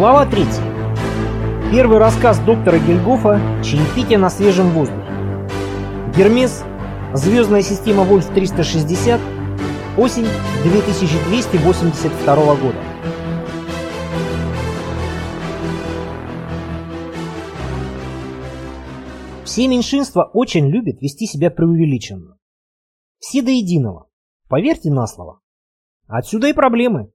Глава 3. Первый рассказ доктора Гельгофа «Чаепитие на свежем воздухе». Гермес, звездная система Вольф-360, осень 2282 года. Все меньшинства очень любят вести себя преувеличенно. Все до единого. Поверьте на слово. Отсюда и проблемы.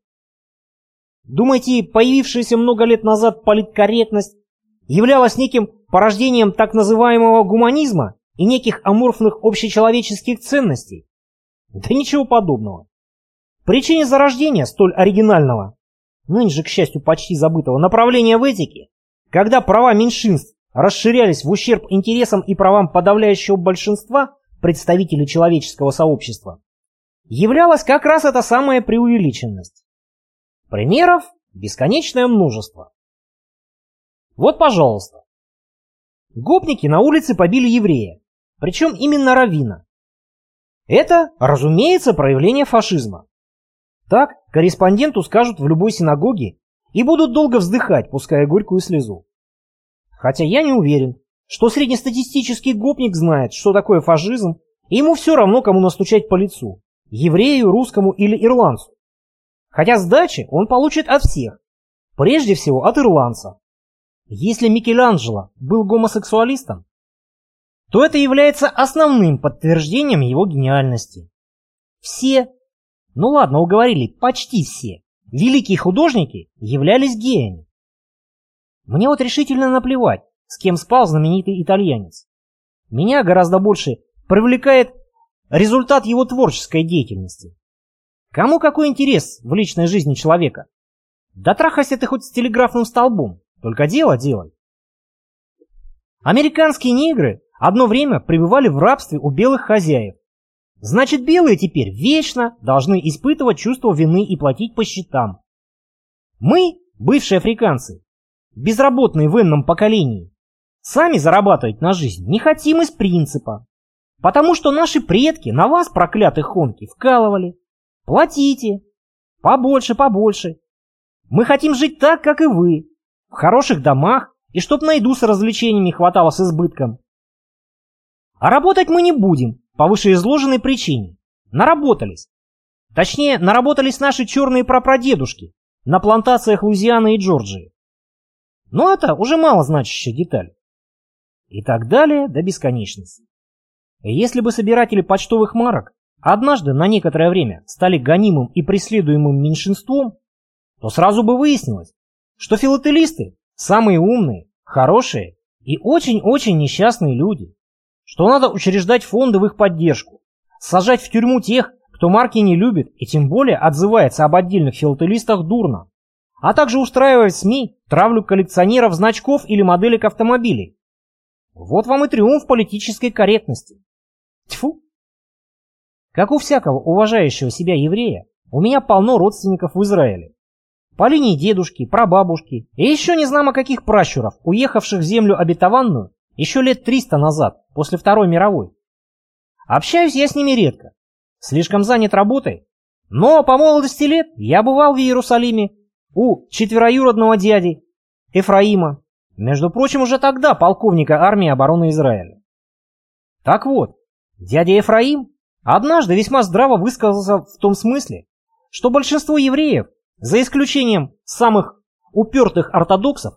Думаете, появившаяся много лет назад политкорректность являлась неким порождением так называемого гуманизма и неких аморфных общечеловеческих ценностей? Да ничего подобного. Причине зарождения столь оригинального, ныне же, к счастью, почти забытого направления в этике, когда права меньшинств расширялись в ущерб интересам и правам подавляющего большинства представителей человеческого сообщества, являлась как раз эта самая преувеличенность. Примеров бесконечное множество. Вот, пожалуйста. Гопники на улице побили еврея, причем именно равина. Это, разумеется, проявление фашизма. Так корреспонденту скажут в любой синагоге и будут долго вздыхать, пуская горькую слезу. Хотя я не уверен, что среднестатистический гопник знает, что такое фашизм, и ему все равно, кому настучать по лицу – еврею, русскому или ирландцу. Хотя сдачи он получит от всех. Прежде всего от ирландца. Если Микеланджело был гомосексуалистом, то это является основным подтверждением его гениальности. Все, ну ладно, уговорили, почти все, великие художники являлись геями. Мне вот решительно наплевать, с кем спал знаменитый итальянец. Меня гораздо больше привлекает результат его творческой деятельности. Кому какой интерес в личной жизни человека? Да трахайся ты хоть с телеграфным столбом, только дело делай. Американские негры одно время пребывали в рабстве у белых хозяев. Значит, белые теперь вечно должны испытывать чувство вины и платить по счетам. Мы, бывшие африканцы, безработные в инном поколении, сами зарабатывать на жизнь не хотим из принципа. Потому что наши предки на вас, проклятых хонки, вкалывали, Платите. Побольше, побольше. Мы хотим жить так, как и вы. В хороших домах, и чтоб на еду с развлечениями хватало с избытком. А работать мы не будем, по вышеизложенной причине. Наработались. Точнее, наработались наши черные прапрадедушки на плантациях Луизианы и Джорджии. Но это уже мало значащая деталь. И так далее до бесконечности. Если бы собиратели почтовых марок однажды на некоторое время стали гонимым и преследуемым меньшинством, то сразу бы выяснилось, что филателисты – самые умные, хорошие и очень-очень несчастные люди, что надо учреждать фонды в их поддержку, сажать в тюрьму тех, кто марки не любит и тем более отзывается об отдельных филателистах дурно, а также устраивать СМИ травлю коллекционеров значков или моделек автомобилей. Вот вам и триумф политической корректности. Тьфу! Как у всякого уважающего себя еврея, у меня полно родственников в Израиле. По линии дедушки, прабабушки и еще не знамо каких пращуров, уехавших в землю обетованную еще лет 300 назад, после Второй мировой. Общаюсь я с ними редко, слишком занят работой, но по молодости лет я бывал в Иерусалиме у четвероюродного дяди Эфраима, между прочим, уже тогда полковника армии обороны Израиля. Так вот, дядя Ефраим однажды весьма здраво высказался в том смысле, что большинство евреев, за исключением самых упертых ортодоксов,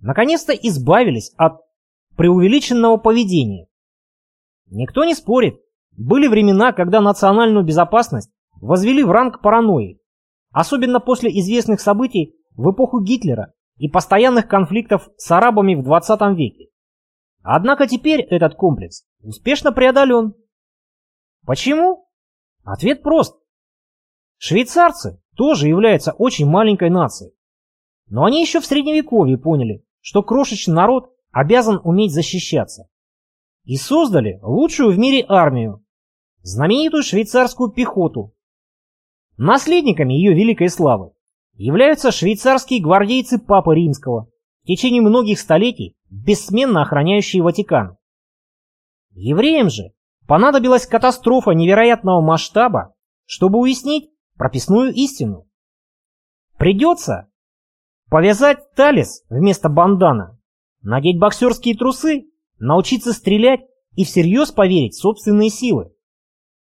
наконец-то избавились от преувеличенного поведения. Никто не спорит, были времена, когда национальную безопасность возвели в ранг паранойи, особенно после известных событий в эпоху Гитлера и постоянных конфликтов с арабами в 20 веке. Однако теперь этот комплекс успешно преодолен. Почему? Ответ прост. Швейцарцы тоже являются очень маленькой нацией. Но они еще в средневековье поняли, что крошечный народ обязан уметь защищаться. И создали лучшую в мире армию, знаменитую швейцарскую пехоту. Наследниками ее великой славы являются швейцарские гвардейцы Папы Римского, в течение многих столетий бессменно охраняющие Ватикан. Евреям же Понадобилась катастрофа невероятного масштаба, чтобы уяснить прописную истину. Придется, Повязать талис вместо бандана, надеть боксерские трусы, научиться стрелять и всерьез поверить в собственные силы.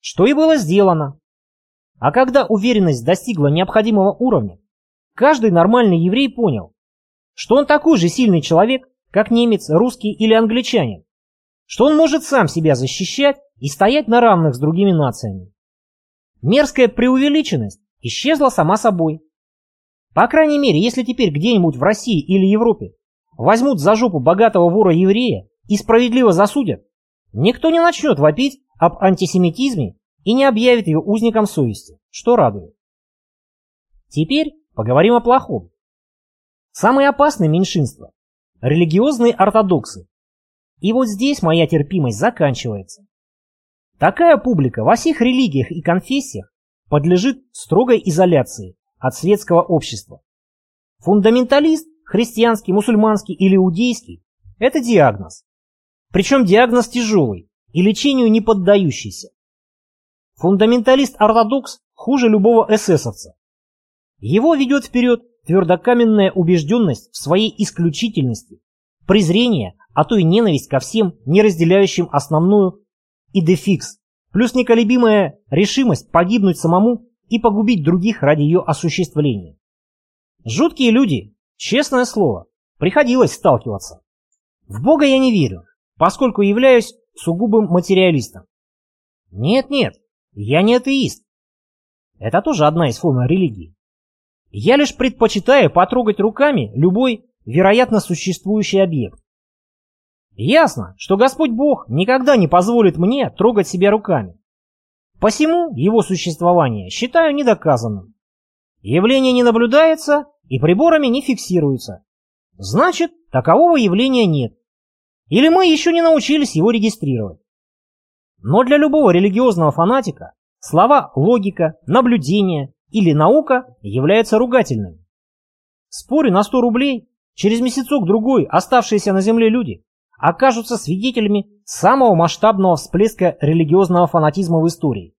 Что и было сделано. А когда уверенность достигла необходимого уровня, каждый нормальный еврей понял, что он такой же сильный человек, как немец, русский или англичанин, что он может сам себя защищать и стоять на равных с другими нациями. Мерзкая преувеличенность исчезла сама собой. По крайней мере, если теперь где-нибудь в России или Европе возьмут за жопу богатого вора-еврея и справедливо засудят, никто не начнет вопить об антисемитизме и не объявит ее узником совести, что радует. Теперь поговорим о плохом. Самые опасные меньшинства – религиозные ортодоксы. И вот здесь моя терпимость заканчивается. Такая публика во всех религиях и конфессиях подлежит строгой изоляции от светского общества. Фундаменталист, христианский, мусульманский или иудейский – это диагноз. Причем диагноз тяжелый и лечению не поддающийся. Фундаменталист-ортодокс хуже любого эсэсовца. Его ведет вперед твердокаменная убежденность в своей исключительности, презрение, а то и ненависть ко всем, не разделяющим основную идефикс, плюс неколебимая решимость погибнуть самому и погубить других ради ее осуществления. Жуткие люди, честное слово, приходилось сталкиваться. В Бога я не верю, поскольку являюсь сугубым материалистом. Нет-нет, я не атеист. Это тоже одна из форм религии. Я лишь предпочитаю потрогать руками любой вероятно существующий объект. Ясно, что Господь Бог никогда не позволит мне трогать себя руками. Посему его существование считаю недоказанным. Явление не наблюдается и приборами не фиксируется. Значит, такового явления нет. Или мы еще не научились его регистрировать. Но для любого религиозного фанатика слова «логика», «наблюдение» или «наука» являются ругательными. Спорю на 100 рублей, через месяцок-другой оставшиеся на земле люди окажутся свидетелями самого масштабного всплеска религиозного фанатизма в истории.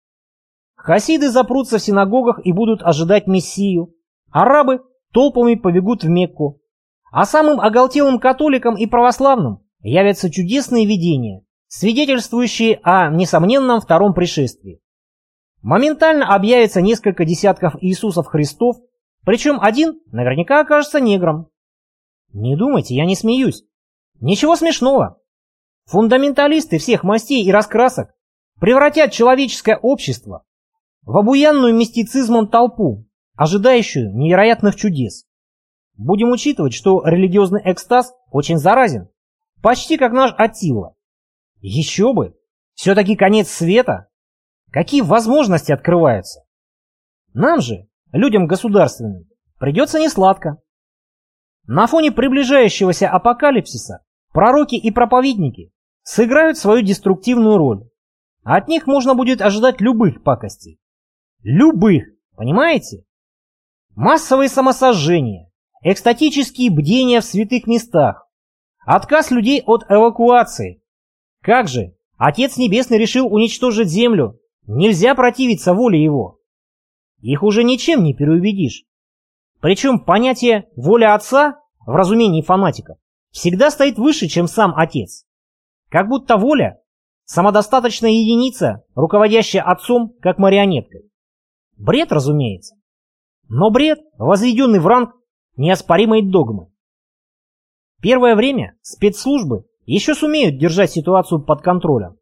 Хасиды запрутся в синагогах и будут ожидать Мессию, арабы толпами побегут в Мекку, а самым оголтелым католикам и православным явятся чудесные видения, свидетельствующие о несомненном втором пришествии. Моментально объявится несколько десятков Иисусов Христов, причем один наверняка окажется негром. Не думайте, я не смеюсь. Ничего смешного. Фундаменталисты всех мастей и раскрасок превратят человеческое общество в обуянную мистицизмом толпу, ожидающую невероятных чудес. Будем учитывать, что религиозный экстаз очень заразен, почти как наш Атила. Еще бы! Все-таки конец света. Какие возможности открываются? Нам же, людям государственным, придется несладко. На фоне приближающегося апокалипсиса Пророки и проповедники сыграют свою деструктивную роль. От них можно будет ожидать любых пакостей. Любых, понимаете? Массовые самосожжения, экстатические бдения в святых местах, отказ людей от эвакуации. Как же, Отец Небесный решил уничтожить землю, нельзя противиться воле его. Их уже ничем не переубедишь. Причем понятие «воля Отца» в разумении фанатиков всегда стоит выше, чем сам отец. Как будто воля – самодостаточная единица, руководящая отцом как марионеткой. Бред, разумеется. Но бред, возведенный в ранг неоспоримой догмы. Первое время спецслужбы еще сумеют держать ситуацию под контролем.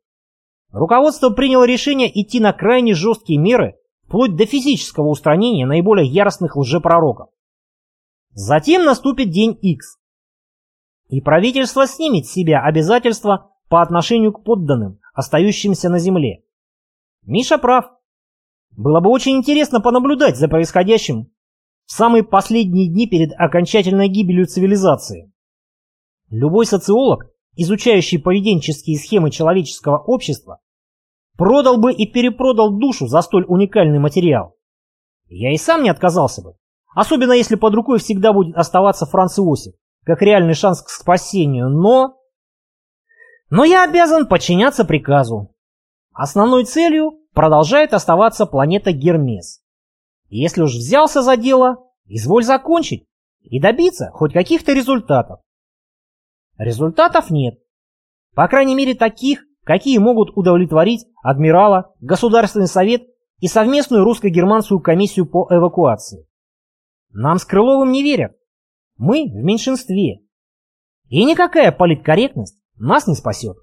Руководство приняло решение идти на крайне жесткие меры, вплоть до физического устранения наиболее яростных лжепророков. Затем наступит день X, и правительство снимет с себя обязательства по отношению к подданным, остающимся на земле. Миша прав. Было бы очень интересно понаблюдать за происходящим в самые последние дни перед окончательной гибелью цивилизации. Любой социолог, изучающий поведенческие схемы человеческого общества, продал бы и перепродал душу за столь уникальный материал. Я и сам не отказался бы, особенно если под рукой всегда будет оставаться Франц Иосиф как реальный шанс к спасению, но... Но я обязан подчиняться приказу. Основной целью продолжает оставаться планета Гермес. Если уж взялся за дело, изволь закончить, и добиться хоть каких-то результатов. Результатов нет. По крайней мере таких, какие могут удовлетворить адмирала, Государственный совет и совместную русско-германскую комиссию по эвакуации. Нам с Крыловым не верят. Мы в меньшинстве. И никакая политкорректность нас не спасет.